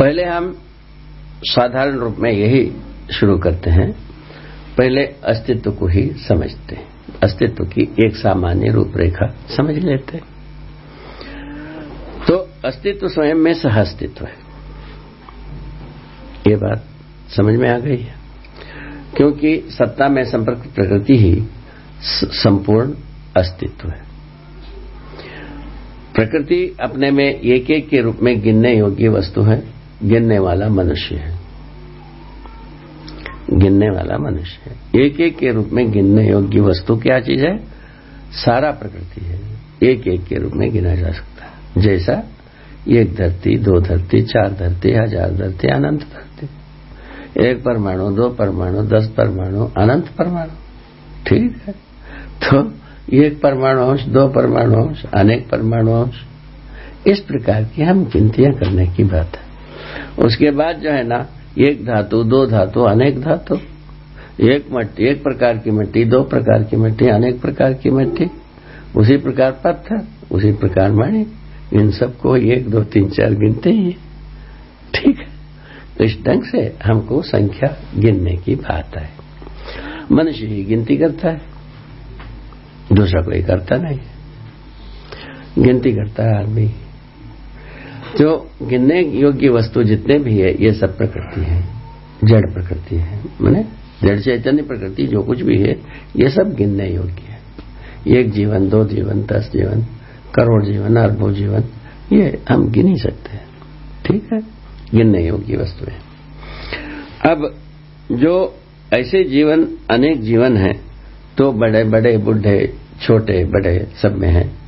पहले हम साधारण रूप में यही शुरू करते हैं। पहले अस्तित्व को ही समझते हैं। अस्तित्व की एक सामान्य रूपरेखा समझ लेते हैं। तो अस्तित्व स्वयं में सह अस्तित्व है। ये बात समझ में आ गई है। क्योंकि सत्ता में संपर्क प्रकृति ही संपूर्ण अस्तित्व है। प्रकृति अपने में एक एक के रूप में गिनने योग्य वस्तु है। गिनने वाला मनुष्य है। गिनने वाला मनुष्य है। एक एक के रूप में गिनने योग्य वस्तु क्या चीज़ है? सारा प्रकृति है। एक एक के रूप में गिना जा सकता है। जैसा एक धरती, दो धरती, चार धरती, हज़ार धरती, अनंत धरती। एक परमाणु, दो परमाणु, दस परमाणु, अनंत परमाणु। ठीक है। तो एक परमाणु अंश, दो परमाणु अंश, अनेक परमाणु अंश। इस प्रकार की हम गिनतियाँ करने की बात है। उसके बाद जो है ना, एक धातु, दो धातु, अनेक धातु। एक मट्टी, एक प्रकार की मिट्टी, दो प्रकार की मिट्टी, अनेक प्रकार की मिट्टी। उसी प्रकार पत्थर, उसी प्रकार मणि। इन सबको एक, दो, तीन, चार गिनते ही। ठीक है। तो इस ढंग से हमको संख्या गिनने की बात है। मनुष्य ही गिनती करता है। दूसरा कोई करता नहीं। गिनती करता है आदमी। जो गिनने योग्य वस्तु जितने भी है, ये सब प्रकृति है, जड़ प्रकृति है। मैंने जड़ चैतन्य प्रकृति जो कुछ भी है, ये सब गिनने योग्य है। एक जीवन, दो जीवन, दस जीवन, करोड़ जीवन, अरबों जीवन, ये हम गिन ही सकते हैं। ठीक है? गिनने योग्य वस्तु है। अब जो ऐसे जीवन, अनेक जीवन है तो बड़े बड़े, बुढ़े, छोटे, बड़े सब में है।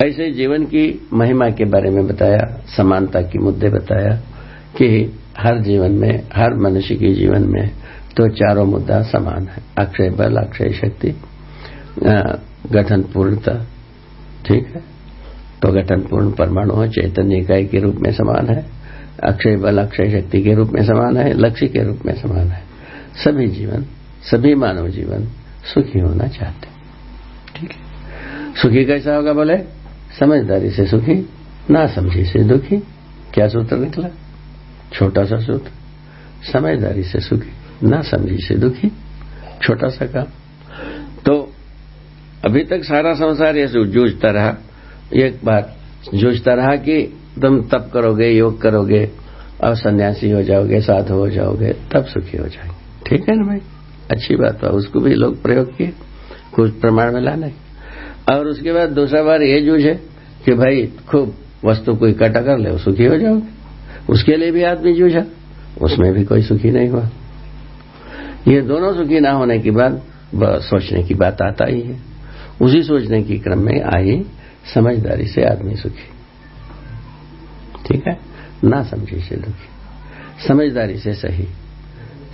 ऐसे जीवन की महिमा के बारे में बताया, समानता के मुद्दे बताया कि हर जीवन में, हर मनुष्य के जीवन में तो चारों मुद्दा समान है। अक्षय बल, अक्षय शक्ति गठन पूर्णता, ठीक है? तो गठन पूर्ण परमाणु है चैतन्य इकाई के रूप में समान है। अक्षय बल, अक्षय शक्ति के रूप में समान है, लक्ष्य के रूप में समान है। सभी जीवन, सभी मानव जीवन सुखी होना चाहते ठीक है? सुखी कैसा होगा बोले? समझदारी से सुखी, ना समझी से दुखी, क्या सूत्र निकला? छोटा सा सूत्र। समझदारी से सुखी, ना समझी से दुखी, छोटा सा काम। तो अभी तक सारा संसार ये जूझता रहा। एक बार जूझता रहा कि तुम तप करोगे, योग करोगे और सन्यासी हो जाओगे, साधु हो जाओगे, तब सुखी हो जाएँगे। ठीक है ना भाई? अच्छी बात है उसको भी लोग प्रयोग किए, कुछ प्रमाण में लाने और उसके बाद दूसरा बार ये जूझ है कि भाई, खूब वस्तु को इकट्ठा कर ले सुखी हो जाओगे। उसके लिए भी आदमी जूझा, उसमें भी कोई सुखी नहीं हुआ। ये दोनों सुखी ना होने के बाद सोचने की बात आता ही है। उसी सोचने के क्रम में आई समझदारी से आदमी सुखी। ठीक है? ना समझी से दुखी। समझदारी से सही।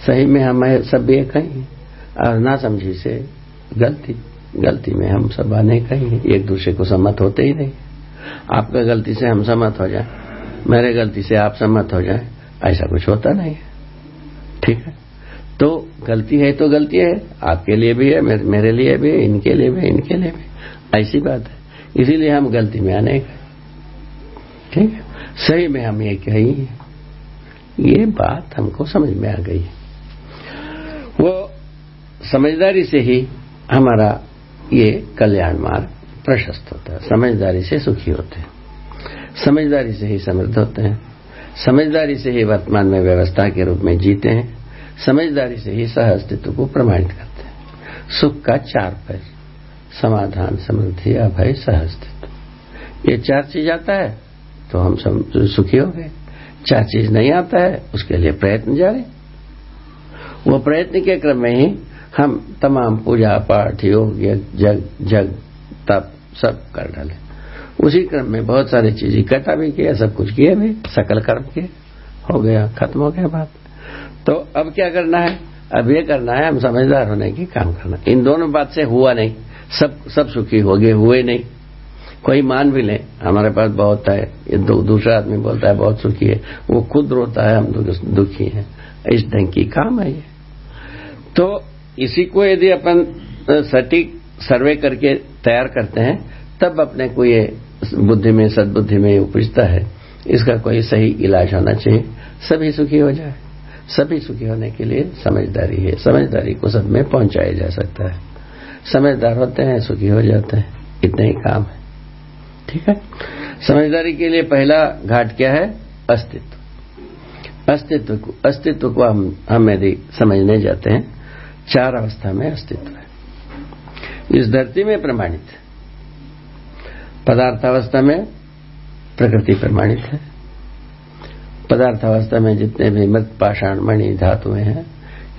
सही में हम सब एक ही और ना समझी से गलती। गलती में हम सब आने कहीं एक दूसरे को सम्मत होते ही नहीं। आपका गलती से हम सम्मत हो जाए। मेरे गलती से आप सम्मत हो जाए। ऐसा कुछ होता नहीं है। ठीक है? तो गलती है तो गलती है। आपके लिए भी है, मेरे लिए भी है, इनके लिए भी इनके लिए भी ऐसी बात है। इसीलिए हम गलती में आने गए ठीक है? सही में हम ये कही ये बात हमको समझ में आ गई वो समझदारी से ही हमारा ये कल्याण मार्ग प्रशस्त होता है। समझदारी से सुखी होते हैं। समझदारी से ही समृद्ध होते हैं। समझदारी से ही वर्तमान में व्यवस्था के रूप में जीते हैं। समझदारी से ही सह अस्तित्व को प्रमाणित करते हैं। सुख का चार पैर, समाधान, समृद्धि, अभय सह अस्तित्व ये चार चीज़ आता है तो हम सब सुखी हो गए। चार चीज़ नहीं आता है, उसके लिए प्रयत्न जारी। वो प्रयत्न के क्रम में ही हम तमाम पूजा पाठ योग जग जग तप सब कर डाले। उसी क्रम में बहुत सारी चीज़ इकट्ठा भी किया सब कुछ किए भी सकल कर्म किए हो गया खत्म हो गया बात। तो अब क्या करना है? अब ये करना है हम समझदार होने की काम करना। इन दोनों बात से हुआ नहीं। सब सब सुखी हो गए हुए नहीं। कोई मान भी ले हमारे पास बहुत है ये दो, दूसरा आदमी बोलता है बहुत सुखी है। वो खुद रोता है हम दुखी हैं। इस ढंग की काम है ये। तो इसी को यदि अपन सटीक सर्वे करके तैयार करते हैं, तब अपने को ये बुद्धि में, सदबुद्धि में उपजता है। इसका कोई सही इलाज होना चाहिए। सभी सुखी हो जाए। सभी सुखी होने के लिए समझदारी है। समझदारी को सब में पहुँचाया जा सकता है। समझदार होते हैं, सुखी हो जाते हैं। इतना ही काम है। ठीक है? समझदारी के लिए पहला घाट क्या है? अस्तित्व। अस्तित्व को अस्तित्व को हम हम यदि समझने जाते हैं चार अवस्था में अस्तित्व है। इस धरती में प्रमाणित है। पदार्थावस्था में प्रकृति प्रमाणित है। पदार्थावस्था में जितने भी मृत, पाषाण, मणि, धातुएँ हैं,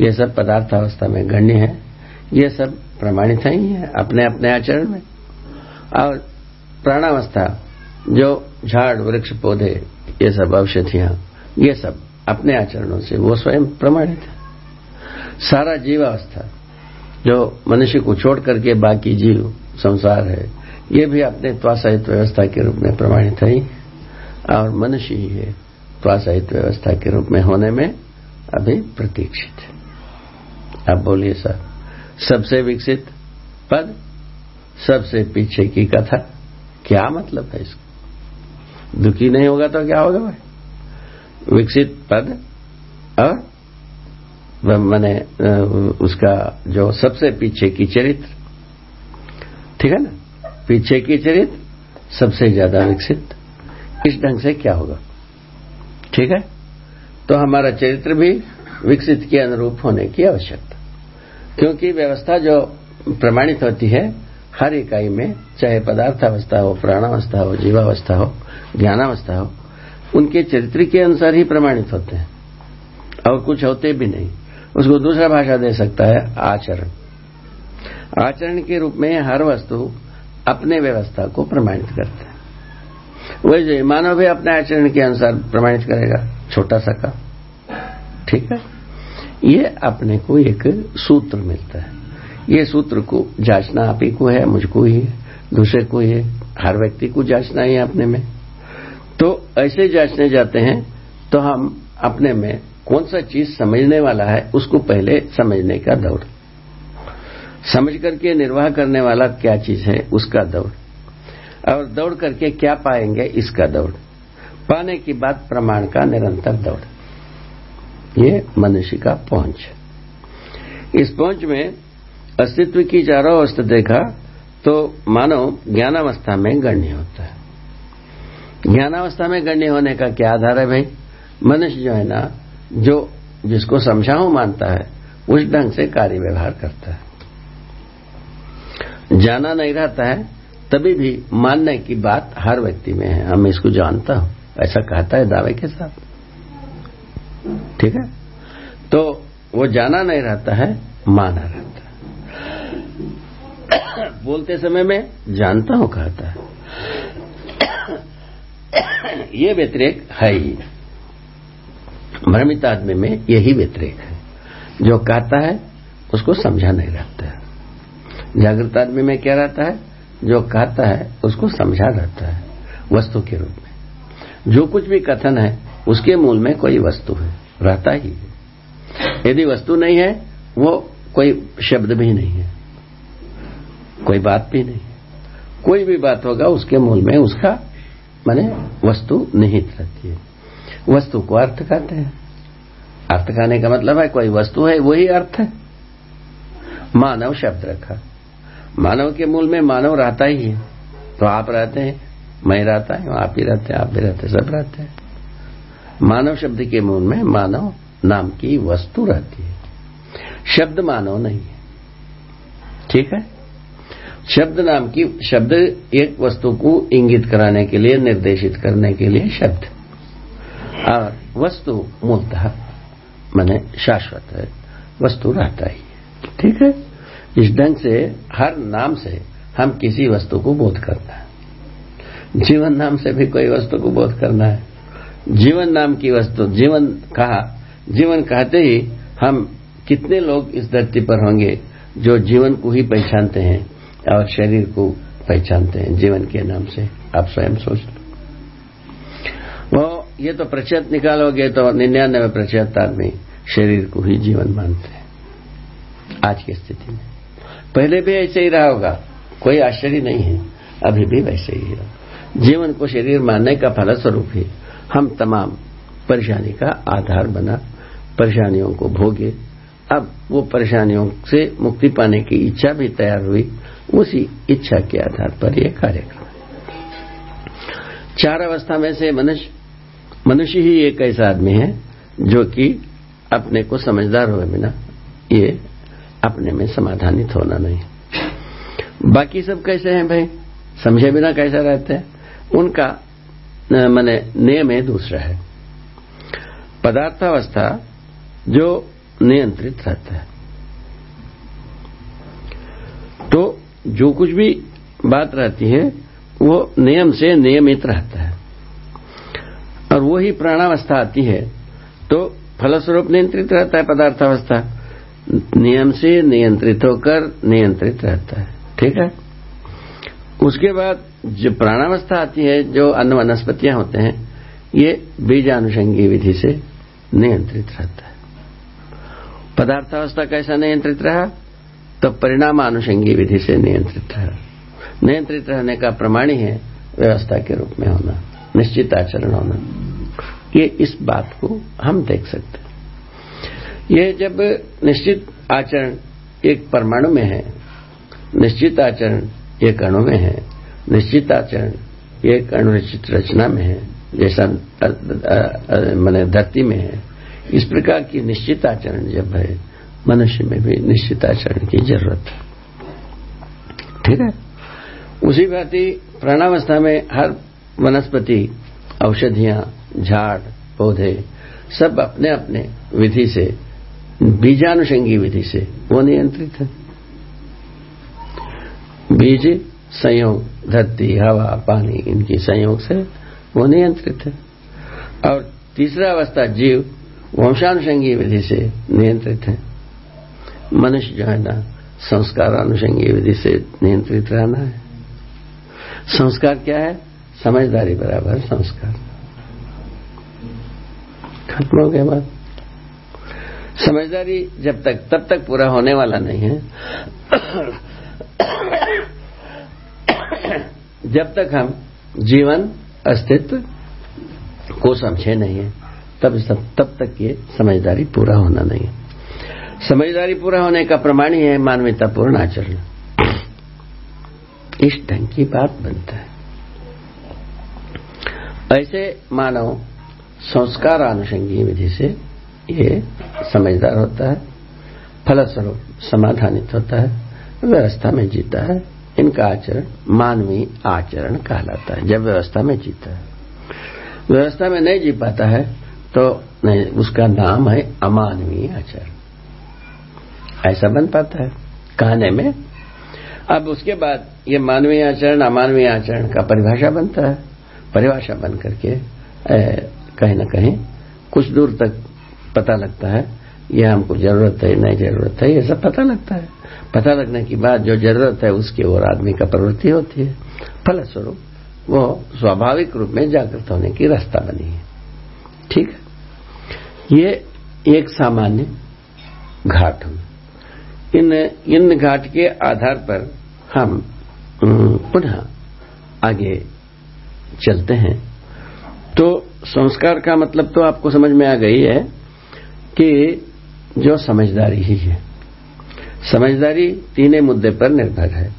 ये सब पदार्थावस्था में गण्य है। ये सब प्रमाणित है ही है अपने अपने आचरण में। और प्राणावस्था, जो झाड़, वृक्ष, पौधे, ये सब, औषधियाँ, ये सब अपने आचरणों से वो स्वयं प्रमाणित है। सारा जीवावस्था, जो मनुष्य को छोड़ करके बाकी जीव संसार है, ये भी अपने त्वासाहित व्यवस्था के रूप में प्रमाणित है। और मनुष्य ही है त्वासाहित व्यवस्था के रूप में होने में अभी प्रतीक्षित है। अब बोलिए सर, सबसे विकसित पद, सबसे पीछे की कथा, क्या मतलब है इसका? दुखी नहीं होगा तो क्या होगा भाई? विकसित पद और मैंने उसका जो सबसे पीछे की चरित्र, ठीक है ना? पीछे की चरित्र सबसे ज़्यादा विकसित। इस ढंग से क्या होगा? ठीक है? तो हमारा चरित्र भी विकसित के अनुरूप होने की आवश्यकता। क्योंकि व्यवस्था जो प्रमाणित होती है, हर इकाई में, चाहे पदार्थावस्था हो, प्राणावस्था हो, जीवावस्था हो, ज्ञानावस्था हो, उनके चरित्र के अनुसार ही प्रमाणित होते हैं। और कुछ होते भी नहीं। उसको दूसरा भाषा दे सकता है आचरण। आचरण के रूप में हर वस्तु अपने व्यवस्था को प्रमाणित करते हैं। वैसे मानव भी अपने आचरण के अनुसार प्रमाणित करेगा, छोटा सा का ठीक है? ये अपने को एक सूत्र मिलता है। ये सूत्र को जांचना आप ही को है, मुझको ही है, दूसरे को ही है, हर व्यक्ति को जांचना ही है अपने में। तो ऐसे जांचने जाते हैं तो हम अपने में कौन सा चीज़ समझने वाला है, उसको पहले समझने का दौड़ समझ करके निर्वाह करने वाला क्या चीज़ है, उसका दौड़ और दौड़ करके क्या पाएँगे, इसका दौड़ पाने की बात प्रमाण का निरंतर दौड़ ये मनुष्य का पहुँच इस पहुँच में अस्तित्व की चारों अवस्था देखा तो मानव ज्ञानावस्था में गण्य होता है। ज्ञानावस्था में गण्य होने का क्या आधार है भाई? मनुष्य जो है ना जो जिसको समझाऊ मानता है, उस ढंग से कार्य व्यवहार करता है। जाना नहीं रहता है, तभी भी मानने की बात हर व्यक्ति में है। हम इसको जानता हूँ, ऐसा कहता है दावे के साथ। ठीक है? तो वो जाना नहीं रहता है, माना रहता है। बोलते समय में जानता हूँ, कहता है। ये व्यतिरेक है ही। भ्रमित आदमी में यही व्यतिरेक है। जो कहता है, उसको समझा नहीं रहता है। जागृत आदमी में क्या रहता है? जो कहता है, उसको समझा रहता है वस्तु के रूप में। जो कुछ भी कथन है, उसके मूल में कोई वस्तु है, रहता ही है। यदि वस्तु नहीं है, वो कोई शब्द भी नहीं है, कोई बात भी नहीं है। कोई भी बात होगा, उसके मूल में उसका, माने वस्तु निहित रहती है वस्तु को अर्थ कहते हैं। अर्थ कहने का मतलब है कोई वस्तु है, वही अर्थ है। मानव शब्द रखा। मानव के मूल में मानव रहता ही है। तो आप रहते हैं, मैं रहता हूँ, आप ही रहते हैं, आप भी रहते हैं, सब रहते हैं। मानव शब्द के मूल में मानव नाम की वस्तु रहती है। शब्द मानव नहीं है। ठीक है? शब्द नाम की, शब्द एक वस्तु को इंगित कराने के लिए, निर्देशित करने के लिए शब्द। और वस्तु मूलतः मैंने शाश्वत है वस्तु रहता ही है ठीक है? इस ढंग से हर नाम से हम किसी वस्तु को बोध करना है। जीवन नाम से भी कोई वस्तु को बोध करना है। जीवन नाम की वस्तु जीवन कहा जीवन कहते ही हम कितने लोग इस धरती पर होंगे जो जीवन को ही पहचानते हैं और शरीर को पहचानते हैं जीवन के नाम से। आप स्वयं सोच ये तो प्रतिशत निकालोगे तो निन्यानवे प्रतिशत आदमी शरीर को ही जीवन मानते हैं। आज की स्थिति में। पहले भी ऐसे ही रहा होगा। कोई आश्चर्य नहीं है। अभी भी वैसे ही है। जीवन को शरीर मानने का फलस्वरूप ही हम तमाम परेशानी का आधार बना। परेशानियों को भोगे। अब वो परेशानियों से मुक्ति पाने की इच्छा भी तैयार हुई। उसी इच्छा के आधार पर यह कार्यक्रम चार अवस्था में से मनुष्य मनुष्य ही एक ऐसा आदमी है जो कि अपने को समझदार हुए बिना ये अपने में समाधानित होना नहीं। बाकी सब कैसे हैं भाई? समझे बिना कैसे रहते हैं? उनका मैंने, नियम है दूसरा है। पदार्थावस्था जो नियंत्रित रहता है। तो जो कुछ भी बात रहती है, वो नियम से नियमित रहता है। वो ही प्राणावस्था आती है तो फलस्वरूप नियंत्रित रहता है पदार्थावस्था। नियम से नियंत्रित होकर नियंत्रित रहता है। ठीक है? उसके बाद जो प्राणावस्था आती है, जो अन्य वनस्पतियाँ होते हैं, ये बीजानुषंगी विधि से नियंत्रित रहता है। पदार्थावस्था कैसा नियंत्रित रहा? तो परिणाम परिणामानुषंगी विधि से नियंत्रित रहा। नियंत्रित रहने का प्रमाणी है व्यवस्था के रूप में होना, निश्चित आचरण होना। ये इस बात को हम देख सकते हैं। ये जब निश्चित आचरण एक परमाणु में है, निश्चित आचरण एक अणु में है, निश्चित आचरण एक अणुनिश्चित रचना में है, जैसा मैंने धरती में है, इस प्रकार की निश्चित आचरण जब है, मनुष्य में भी निश्चित आचरण की ज़रूरत है। ठीक है? उसी भांति प्राणावस्था में हर वनस्पति औषधियाँ, झाड़, पौधे, सब अपने अपने विधि से, बीजानुषंगी विधि से वो नियंत्रित है। बीज, संयोग, धरती, हवा, पानी, इनकी संयोग से वो नियंत्रित है। और तीसरा अवस्था, जीव, वंशानुषंगी विधि से नियंत्रित है। मनुष्य जो है ना, संस्कारानुषंगी विधि से नियंत्रित रहना है। संस्कार क्या है? समझदारी बराबर, संस्कार। खत्म हो गया बात। समझदारी जब तक, तब तक पूरा होने वाला नहीं है। जब तक हम जीवन, अस्तित्व को समझे नहीं है, तब सब, तब तक ये समझदारी पूरा होना नहीं है। समझदारी पूरा होने का प्रमाण ही है मानवीयतापूर्ण आचरण। इस ढंग की बात बनता है। ऐसे मानव संस्कार अनुषंगी विधि से ये समझदार होता है, फलस्वरूप समाधानित होता है, व्यवस्था में जीता है। इनका आचरण मानवीय आचरण कहलाता है, जब व्यवस्था में जीता है। व्यवस्था में नहीं जी पाता है तो नहीं, उसका नाम है अमानवीय आचरण। ऐसा बन पाता है, कहने में। अब उसके बाद ये मानवीय आचरण, अमानवीय आचरण का परिभाषा बनता है। परिभाषा बन करके कहीं ना कहीं, कुछ दूर तक पता लगता है, ये हमको ज़रूरत है, नहीं ज़रूरत है, ये सब पता लगता है। पता लगने के बाद जो ज़रूरत है, उसकी ओर आदमी का प्रवृत्ति होती है। फलस्वरूप, वो स्वाभाविक रूप में जागृत होने की रास्ता बनी है। ठीक है? ये एक सामान्य घाट इन इन घाट के आधार पर हम पुनः आगे चलते हैं। तो संस्कार का मतलब तो आपको समझ में आ गई है कि जो समझदारी ही है। समझदारी तीन मुद्दे पर निर्भर है।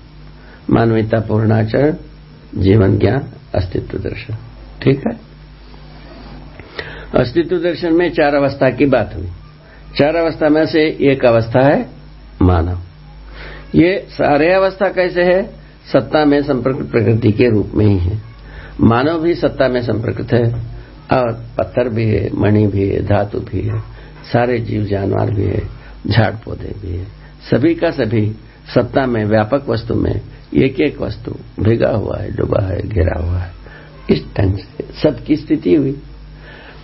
मानवीयता पूर्णाचरण जीवन ज्ञान, अस्तित्व दर्शन। ठीक है? अस्तित्व दर्शन में चार अवस्था की बात हुई। चार अवस्था में से एक अवस्था है मानव। ये सारे अवस्था कैसे है? सत्ता में संपर्क प्रकृति के रूप में ही है। मानव भी सत्ता में संपर्कित है, और पत्थर भी है, मणि भी है, धातु भी है, सारे जीव जानवर भी है झाड़ पौधे भी है। सभी का सभी सत्ता में, व्यापक वस्तु में एक एक वस्तु भिगा हुआ है, डूबा है, घिरा हुआ है। इस ढंग से सबकी स्थिति हुई।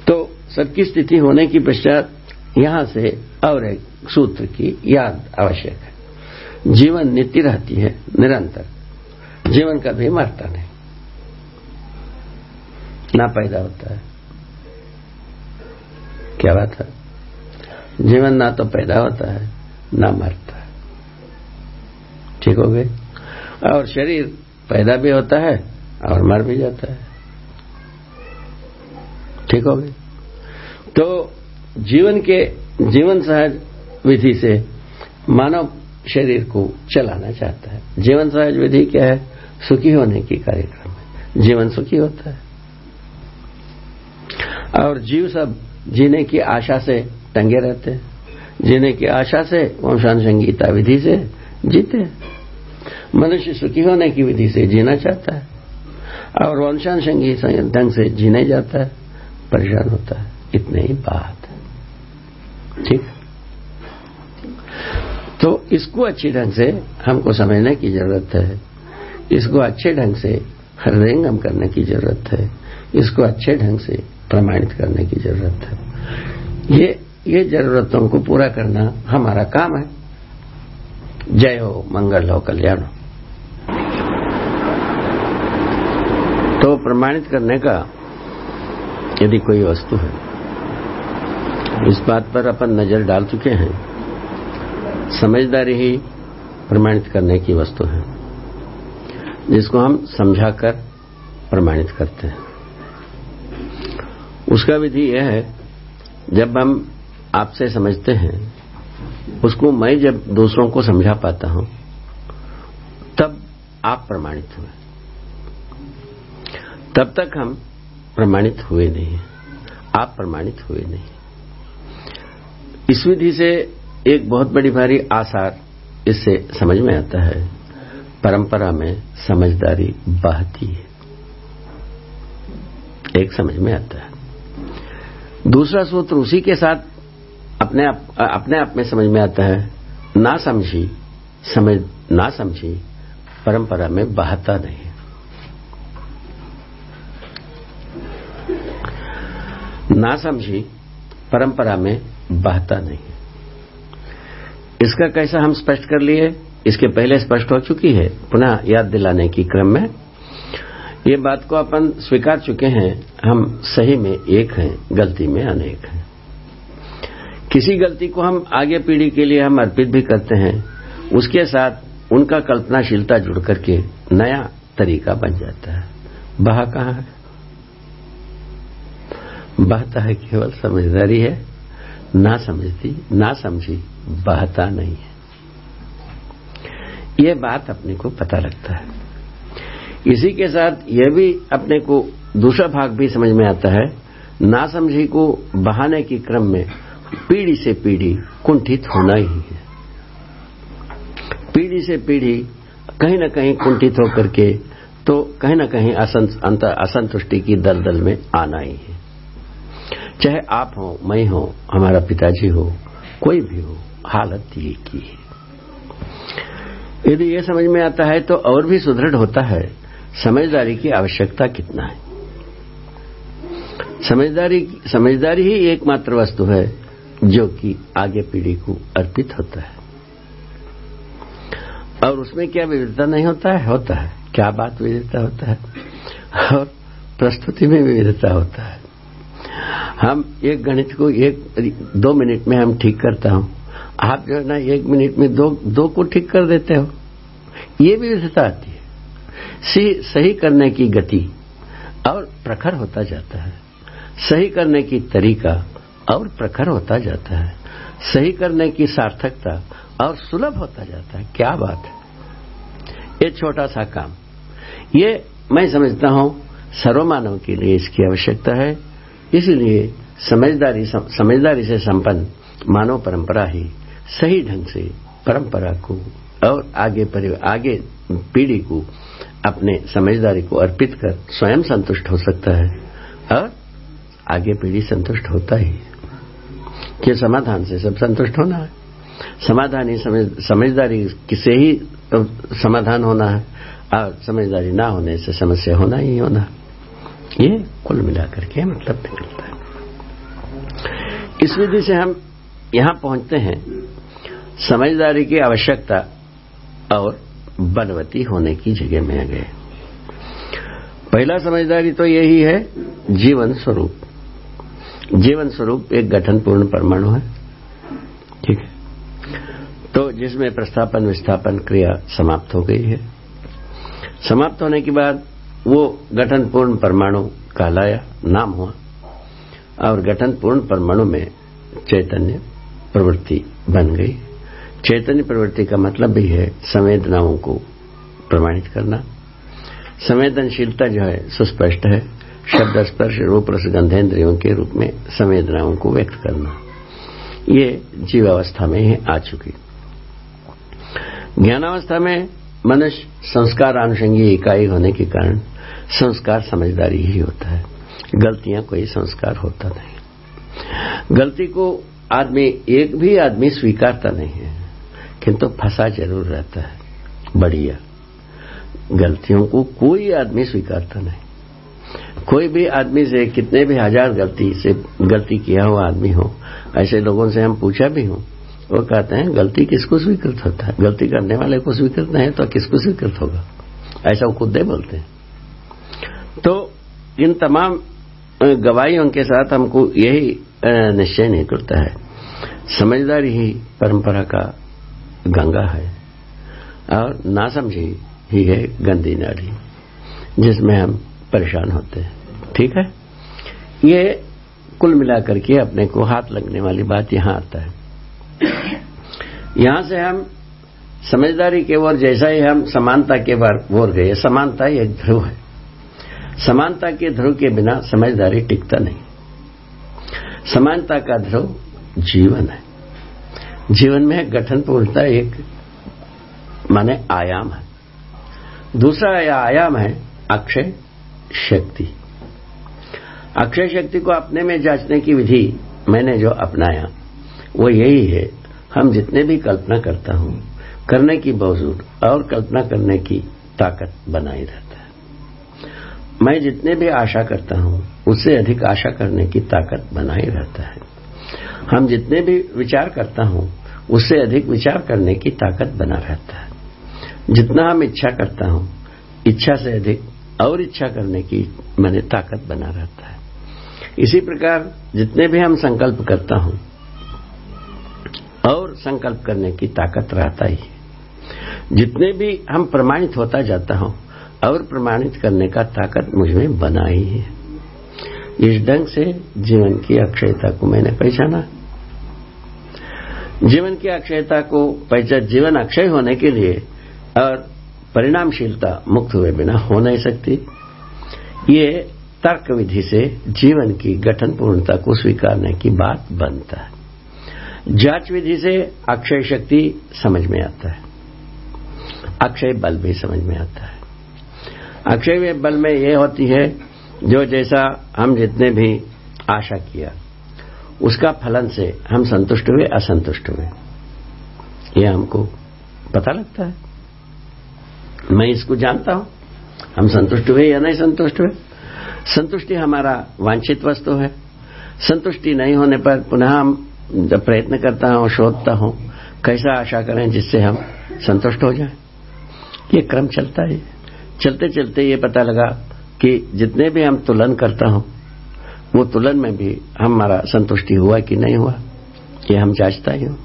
तो सबकी स्थिति होने की पश्चात यहाँ से और एक सूत्र की याद आवश्यक है। जीवन नित्य रहती है, निरंतर। जीवन कभी मरता नहीं। ना पैदा होता है। क्या बात है? जीवन ना तो पैदा होता है, ना मरता है। ठीक हो गए और शरीर पैदा भी होता है और मर भी जाता है। ठीक हो गई? तो जीवन के जीवन सहज विधि से मानव शरीर को चलाना चाहता है। जीवन सहज विधि क्या है? सुखी होने की कार्यक्रम है। जीवन सुखी होता है। और जीव सब जीने की आशा से टंगे रहते हैं। जीने की आशा से वंशानुसंगीता विधि से जीते मनुष्य सुखी होने की विधि से जीना चाहता है। और वंशान संगीत ढंग से जीने जाता है। परेशान होता है। इतने ही बात ठीक तो इसको अच्छी ढंग से हमको समझने की ज़रूरत है। इसको अच्छे ढंग से हृदयंगम करने की ज़रूरत है। इसको अच्छे ढंग से प्रमाणित करने की ज़रूरत है। ये ये जरूरतों को पूरा करना हमारा काम है। जय हो, मंगल हो, कल्याण हो। तो प्रमाणित करने का यदि कोई वस्तु है, इस बात पर अपन नज़र डाल चुके हैं। समझदारी ही प्रमाणित करने की वस्तु है, जिसको हम समझाकर प्रमाणित करते हैं। उसका विधि यह है, जब हम आपसे समझते हैं, उसको मैं जब दूसरों को समझा पाता हूँ, तब आप प्रमाणित हुए। तब तक हम प्रमाणित हुए नहीं आप प्रमाणित हुए नहीं इस विधि से एक बहुत बड़ी भारी आसार इससे समझ में आता है। परंपरा में समझदारी बहती है। एक समझ में आता है। दूसरा सूत्र उसी के साथ अपने आप अपने आप में समझ में आता है। ना समझी, समझ, ना समझी, परंपरा में बहता नहीं ना समझी, परंपरा में बहता नहीं इसका कैसा हम स्पष्ट कर लिए? इसके पहले स्पष्ट हो चुकी है। पुनः याद दिलाने की क्रम में ये बात को अपन स्वीकार चुके हैं। हम सही में एक हैं, गलती में अनेक हैं। किसी गलती को हम आगे पीढ़ी के लिए हम अर्पित भी करते हैं। उसके साथ उनका कल्पनाशीलता जुड़ करके नया तरीका बन जाता है। बहा कहाँ है? बहता है केवल समझदारी है, ना समझती, ना समझी, बहता नहीं है। ये बात अपने को पता लगता है। इसी के साथ यह भी अपने को दूसरा भाग भी समझ में आता है ना समझी को बहाने के क्रम में पीढ़ी से पीढ़ी कुंठित होना ही है। पीढ़ी से पीढ़ी कहीं न कहीं कुंठित होकर के तो कहीं न कहीं असंतुष्टि की दलदल में आना ही है। चाहे आप हो, मैं हो, हमारा पिताजी हो, कोई भी हो, हालत ये की है। यदि ये समझ में आता है तो और भी सुदृढ़ होता है समझदारी की आवश्यकता कितना है? समझदारी समझदारी ही एकमात्र वस्तु है जो कि आगे पीढ़ी को अर्पित होता है। और उसमें क्या विविधता नहीं होता है? होता है। क्या बात विविधता होता है? और प्रस्तुति में विविधता होता है। हम एक गणित को एक, दो मिनट में हम ठीक करता हूँ। आप जो है ना, एक मिनट में दो दो को ठीक कर देते हो। ये विविधता आती है। सही करने की गति और प्रखर होता जाता है। सही करने की तरीका और प्रखर होता जाता है। सही करने की सार्थकता और सुलभ होता जाता है। क्या बात है। ये छोटा सा काम। ये मैं समझता हूँ सर्वमानव के लिए इसकी आवश्यकता है। इसलिए समझदारी समझदारी से संपन्न मानव परंपरा ही सही ढंग से परंपरा को और आगे आगे पीढ़ी को अपने समझदारी को अर्पित कर स्वयं संतुष्ट हो सकता है और आगे पीढ़ी संतुष्ट होता ही कि समाधान से सब संतुष्ट होना है? समाधान ही समझ, समझदारी से ही समाधान होना है और समझदारी ना होने से समस्या होना ही होना ये कुल मिलाकर के मतलब निकलता है। इस विधि से हम यहाँ पहुँचते हैं। समझदारी की आवश्यकता और बलवती होने की जगह में आ गए। पहला समझदारी तो यही है, जीवन स्वरूप। जीवन स्वरूप एक गठनपूर्ण परमाणु है। ठीक है? तो जिसमें प्रस्थापन, विस्थापन क्रिया समाप्त हो गई है। समाप्त होने के बाद वो गठनपूर्ण परमाणु कहलाया, नाम हुआ। और गठन पूर्ण परमाणु में चैतन्य प्रवृत्ति बन गई। चैतन्य प्रवृत्ति का मतलब भी है संवेदनाओं को प्रमाणित करना। संवेदनशीलता जो है, सुस्पष्ट है। शब्द स्पर्श, रूप रस गंधेन्द्रियों के रूप में संवेदनाओं को व्यक्त करना। ये जीवावस्था में है आ चुकी। ज्ञानावस्था में मनुष्य संस्कार आनुषंगी इकाई होने के कारण संस्कार समझदारी ही होता है। गलतियाँ कोई संस्कार होता नहीं। गलती को आदमी, एक भी आदमी स्वीकारता नहीं है। किंतु फंसा ज़रूर रहता है। बढ़िया। गलतियों को कोई आदमी स्वीकारता नहीं। कोई भी आदमी से, कितने भी हज़ार गलती से गलती किया हुआ आदमी हो, ऐसे लोगों से हम पूछा भी हूँ, वो कहते हैं, गलती किसको स्वीकृत होता है? गलती करने वाले को स्वीकृत नहीं तो किसको स्वीकृत होगा? ऐसा वो खुद बोलते हैं। तो इन तमाम गवाहियों के साथ हमको यही निश्चय नहीं करता है। समझदारी ही परंपरा का गंगा है। और ना समझी, ही है गंदी नाड़ी जिसमें हम परेशान होते हैं। ठीक है? ये कुल मिलाकर के अपने को हाथ लगने वाली बात यहाँ आता है। यहाँ से हम समझदारी के ओर, जैसा ही हम समानता के ओर गए, समानता एक ध्रुव है। समानता के ध्रुव के बिना समझदारी टिकता नहीं। समानता का ध्रुव जीवन है। जीवन में गठन पूर्णता एक माने आयाम है। दूसरा आयाम है अक्षय शक्ति। अक्षय शक्ति को अपने में जांचने की विधि मैंने जो अपनाया, वो यही है, हम जितने भी कल्पना करता हूँ, करने की बावजूद और कल्पना करने की ताकत बनाई रहता है। मैं जितने भी आशा करता हूँ, उससे अधिक आशा करने की ताकत बनाई रहता है। हम जितने भी विचार करता हूँ, उससे अधिक विचार करने की ताकत बना रहता है। जितना हम इच्छा करता हूँ, इच्छा से अधिक और इच्छा करने की मैंने ताकत बना रहता है। इसी प्रकार जितने भी हम संकल्प करता हूँ, और संकल्प करने की ताकत रहता ही है। जितने भी हम प्रमाणित होता जाता हूँ, और प्रमाणित करने का ताकत मुझमें बना ही है। इस ढंग से जीवन की अक्षयता को मैंने पहचाना। जीवन की अक्षयता को पहचान जीवन अक्षय होने के लिए और परिणामशीलता मुक्त हुए बिना हो नहीं सकती। ये तर्क विधि से जीवन की गठन पूर्णता को स्वीकारने की बात बनता है। जाँच विधि से अक्षय शक्ति समझ में आता है। अक्षय बल भी समझ में आता है। अक्षय बल में यह होती है जो जैसा हम जितने भी आशा किया, उसका फलन से हम संतुष्ट हुए, असंतुष्ट हुए। यह हमको पता लगता है। मैं इसको जानता हूँ, हम संतुष्ट हुए या नहीं संतुष्ट हुए। संतुष्टि हमारा वांछित वस्तु है। संतुष्टि नहीं होने पर पुनः हम जब प्रयत्न करता हूँ, शोधता हूँ, कैसा आशा करें जिससे हम संतुष्ट हो जाएँ। ये क्रम चलता है। चलते चलते ये पता लगा कि जितने भी हम तुलन करता हूँ, वो तुलन में भी हमारा संतुष्टि हुआ कि नहीं हुआ, ये हम जांचता ही हूँ।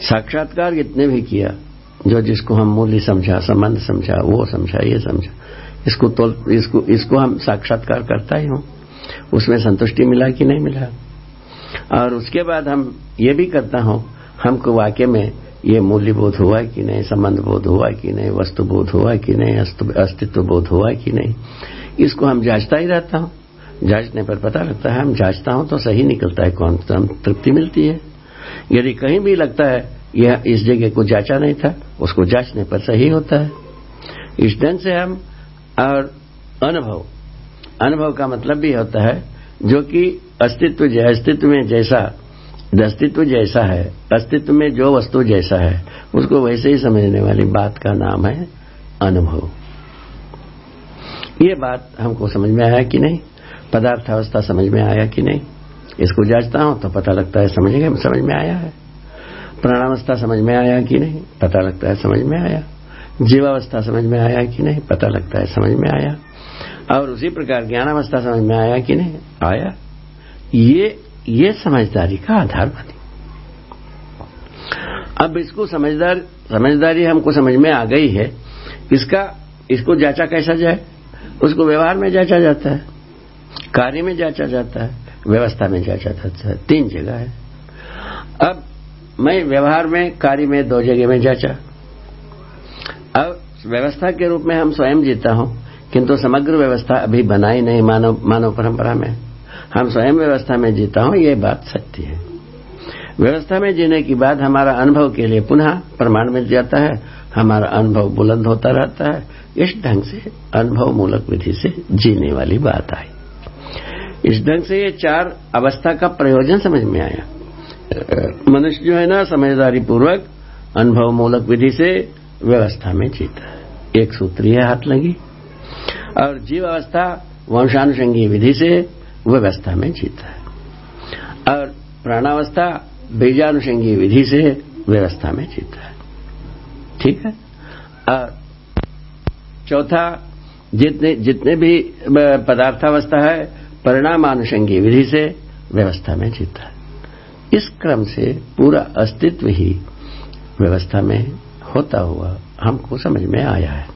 साक्षात्कार जितने भी किया, जो जिसको हम मूल्य समझा, संबंध समझा, वो समझा, ये समझा, इसको तो इसको इसको हम साक्षात्कार करता ही हूँ, उसमें संतुष्टि मिला कि नहीं मिला। और उसके बाद हम ये भी करता हूँ, हमको वाक्य में ये मूल्य बोध हुआ कि नहीं संबंध बोध हुआ कि नहीं वस्तु बोध हुआ कि नहीं अस्तित्व बोध हुआ कि नहीं इसको हम जांचता ही रहता हूँ। जांचने पर पता लगता है, हम जांचता हूँ तो सही निकलता है कौन तो हम तृप्ति मिलती है। यदि कहीं भी लगता है, यह इस जगह को जांचा नहीं था, उसको जांचने पर सही होता है। इस ढंग से हम, और अनुभव अनुभव का मतलब भी होता है, जो कि अस्तित्व अस्तित्व में जैसा, अस्तित्व जैसा है, अस्तित्व में जो वस्तु जैसा है, उसको वैसे ही समझने वाली बात का नाम है अनुभव। ये बात हमको समझ में आया कि नहीं? पदार्थ अवस्था समझ में आया कि नहीं? इसको जांचता हूँ तो पता लगता है समझ गए समझ में आया है। प्राणावस्था समझ में आया कि नहीं? पता लगता है समझ में आया। जीवावस्था समझ में आया कि नहीं? पता लगता है समझ में आया। और उसी प्रकार ज्ञानावस्था समझ में आया कि नहीं? आया। ये ये समझदारी का आधार बनी। अब इसको समझदार, समझदारी हमको समझ में आ गई है। इसका, इसको जांचा कैसा जाए? उसको व्यवहार में जांचा जाता है, कार्य में जांचा जाता है, व्यवस्था में जांचा जाता है। तीन जगह है। अब मैं व्यवहार में, कार्य में दो जगह में जांचा। अब व्यवस्था के रूप में हम स्वयं जीता हूँ, किंतु समग्र व्यवस्था अभी बनाई नहीं मानव मानव परंपरा में। हम स्वयं व्यवस्था में जीता हूँ, ये बात सत्य है। व्यवस्था में जीने के बाद हमारा अनुभव के लिए पुनः प्रमाण मिल जाता है, हमारा अनुभव बुलंद होता रहता है इस ढंग से अनुभव मूलक विधि से जीने वाली बात आई। इस ढंग से ये चार अवस्था का प्रयोजन समझ में आया। मनुष्य जो है ना समझदारी पूर्वक अनुभव मूलक विधि से व्यवस्था में जीता एक सूत्रीय हाथ लगी। और जीव अवस्था वंशानुषंगी विधि से व्यवस्था में जीता है। और प्राणावस्था, बीजानुषंगी विधि से व्यवस्था में जीता है। ठीक है? और चौथा, जितने जितने भी पदार्थावस्था है परिणाम परिणामानुषंगी विधि से व्यवस्था में जीता है। इस क्रम से पूरा अस्तित्व ही व्यवस्था में होता हुआ हमको समझ में आया है।